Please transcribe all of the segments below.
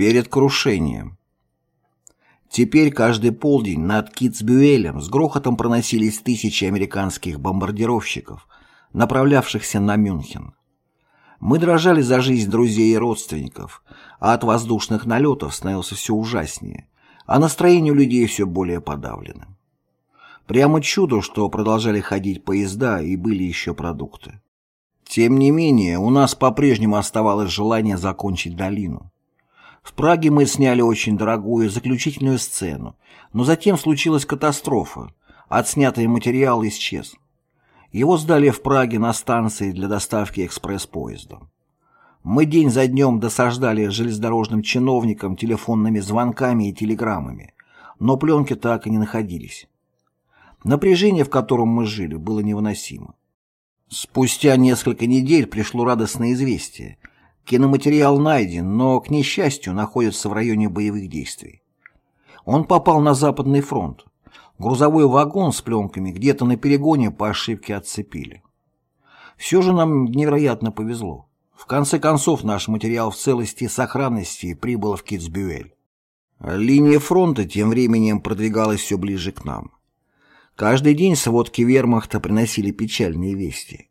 Перед крушением. Теперь каждый полдень над Китсбюэлем с грохотом проносились тысячи американских бомбардировщиков, направлявшихся на Мюнхен. Мы дрожали за жизнь друзей и родственников, а от воздушных налетов становился все ужаснее, а настроение у людей все более подавленным. Прямо чудо, что продолжали ходить поезда и были еще продукты. Тем не менее, у нас по-прежнему оставалось желание закончить долину. В Праге мы сняли очень дорогую заключительную сцену, но затем случилась катастрофа. Отснятый материал исчез. Его сдали в Праге на станции для доставки экспресс-поездом. Мы день за днем досаждали железнодорожным чиновникам телефонными звонками и телеграммами, но пленки так и не находились. Напряжение, в котором мы жили, было невыносимо. Спустя несколько недель пришло радостное известие – Киноматериал найден, но, к несчастью, находится в районе боевых действий. Он попал на Западный фронт. Грузовой вагон с пленками где-то на перегоне по ошибке отцепили. Все же нам невероятно повезло. В конце концов, наш материал в целости и сохранности прибыл в Китсбюэль. Линия фронта тем временем продвигалась все ближе к нам. Каждый день сводки вермахта приносили печальные вести.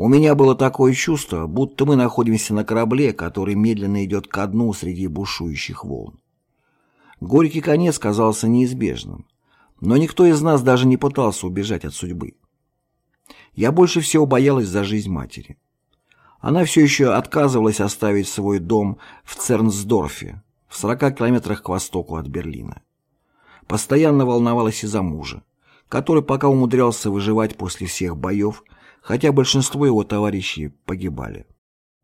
У меня было такое чувство, будто мы находимся на корабле, который медленно идет ко дну среди бушующих волн. Горький конец казался неизбежным, но никто из нас даже не пытался убежать от судьбы. Я больше всего боялась за жизнь матери. Она все еще отказывалась оставить свой дом в Цернсдорфе, в 40 километрах к востоку от Берлина. Постоянно волновалась из-за мужа, который пока умудрялся выживать после всех боев, хотя большинство его товарищей погибали.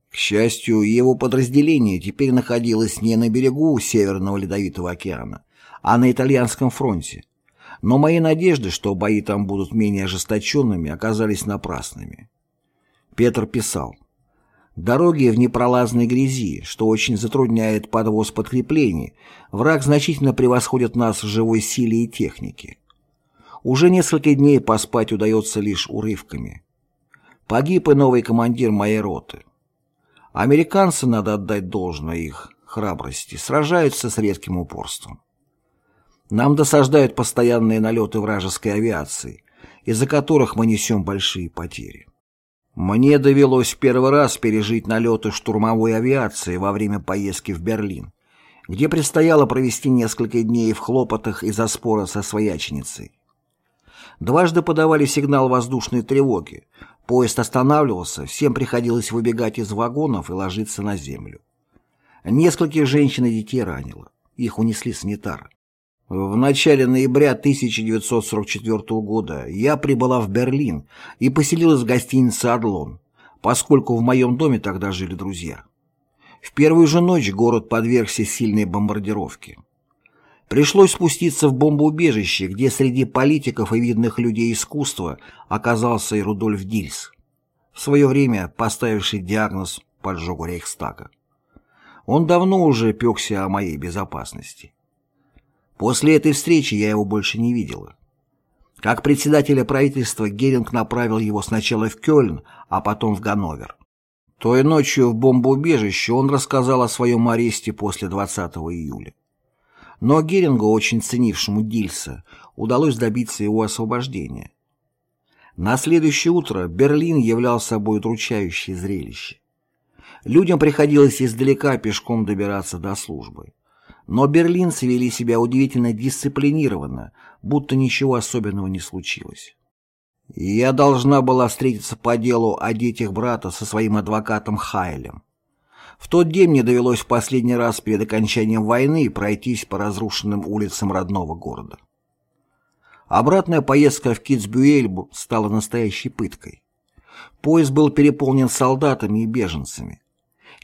К счастью, его подразделение теперь находилось не на берегу Северного Ледовитого океана, а на итальянском фронте. Но мои надежды, что бои там будут менее ожесточенными, оказались напрасными. Петр писал, «Дороги в непролазной грязи, что очень затрудняет подвоз подкреплений, враг значительно превосходит нас в живой силе и технике. Уже несколько дней поспать удается лишь урывками. Погиб и новый командир моей роты. Американцы, надо отдать должное их храбрости, сражаются с редким упорством. Нам досаждают постоянные налеты вражеской авиации, из-за которых мы несем большие потери. Мне довелось первый раз пережить налеты штурмовой авиации во время поездки в Берлин, где предстояло провести несколько дней в хлопотах из-за спора со свояченицей. Дважды подавали сигнал воздушной тревоги, Поезд останавливался, всем приходилось выбегать из вагонов и ложиться на землю. Нескольких женщин и детей ранило. Их унесли санитары. В начале ноября 1944 года я прибыла в Берлин и поселилась в гостинице «Адлон», поскольку в моем доме тогда жили друзья. В первую же ночь город подвергся сильной бомбардировке. Пришлось спуститься в бомбоубежище, где среди политиков и видных людей искусства оказался и Рудольф Дильс, в свое время поставивший диагноз поджогу Рейхстага. Он давно уже пекся о моей безопасности. После этой встречи я его больше не видела. Как председателя правительства Геринг направил его сначала в Кёльн, а потом в Ганновер. Той ночью в бомбоубежище он рассказал о своем аресте после 20 июля. Но Герингу, очень ценившему Дильса, удалось добиться его освобождения. На следующее утро Берлин являл собой удручающее зрелище. Людям приходилось издалека пешком добираться до службы. Но берлинцы вели себя удивительно дисциплинированно, будто ничего особенного не случилось. Я должна была встретиться по делу о детях брата со своим адвокатом Хайлем. В тот день мне довелось в последний раз перед окончанием войны пройтись по разрушенным улицам родного города. Обратная поездка в Китсбюэль стала настоящей пыткой. Поезд был переполнен солдатами и беженцами.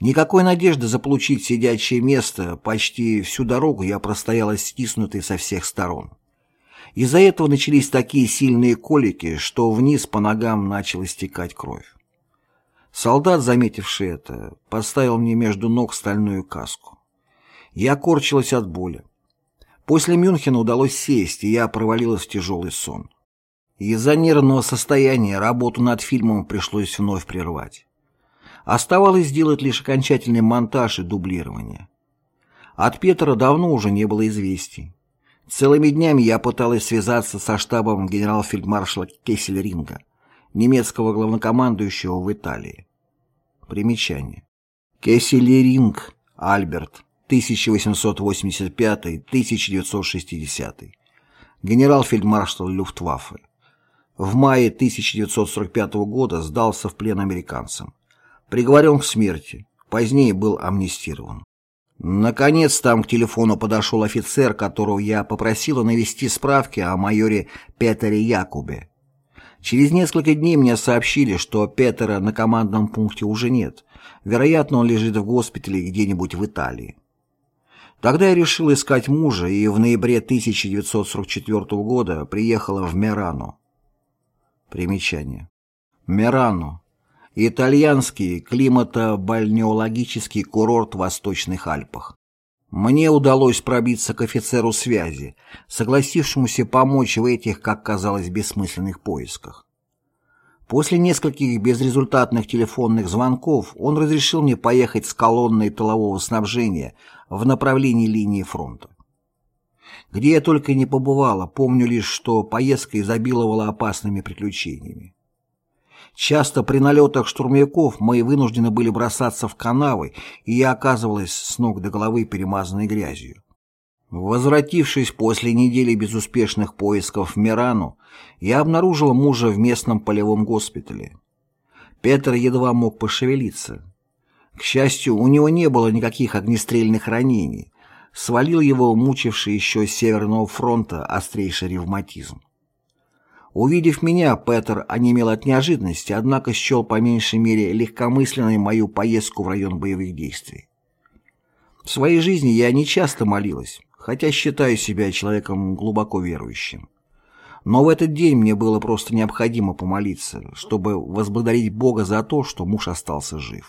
Никакой надежды заполучить сидячее место, почти всю дорогу я простояла стиснутой со всех сторон. Из-за этого начались такие сильные колики, что вниз по ногам начала стекать кровь. Солдат, заметивший это, поставил мне между ног стальную каску. Я корчилась от боли. После Мюнхена удалось сесть, и я провалилась в тяжелый сон. Из-за нервного состояния работу над фильмом пришлось вновь прервать. Оставалось сделать лишь окончательный монтаж и дублирование. От Петра давно уже не было известий. Целыми днями я пыталась связаться со штабом генерал-фельдмаршала Кессельринга, немецкого главнокомандующего в Италии. Примечание. Кессельринг Альберт, 1885-1960. Генерал-фельдмаршал Люфтваффе. В мае 1945 года сдался в плен американцам. Приговорен к смерти. Позднее был амнистирован. Наконец там к телефону подошел офицер, которого я попросила навести справки о майоре Петере Якубе. Через несколько дней мне сообщили, что Петера на командном пункте уже нет. Вероятно, он лежит в госпитале где-нибудь в Италии. Тогда я решил искать мужа и в ноябре 1944 года приехала в Мерано. Примечание. Мерано. Итальянский климато-бальнеологический курорт в Восточных Альпах. Мне удалось пробиться к офицеру связи, согласившемуся помочь в этих, как казалось, бессмысленных поисках. После нескольких безрезультатных телефонных звонков он разрешил мне поехать с колонной тылового снабжения в направлении линии фронта. Где я только не побывала, помню лишь, что поездка изобиловала опасными приключениями. Часто при налетах штурмовиков мы вынуждены были бросаться в канавы, и я оказывалась с ног до головы перемазанной грязью. Возвратившись после недели безуспешных поисков в Мирану, я обнаружила мужа в местном полевом госпитале. Петр едва мог пошевелиться. К счастью, у него не было никаких огнестрельных ранений. Свалил его мучивший еще с Северного фронта острейший ревматизм. Увидев меня, Петер онемел от неожиданности, однако счел по меньшей мере легкомысленной мою поездку в район боевых действий. В своей жизни я не часто молилась, хотя считаю себя человеком глубоко верующим. Но в этот день мне было просто необходимо помолиться, чтобы возблагодарить Бога за то, что муж остался жив.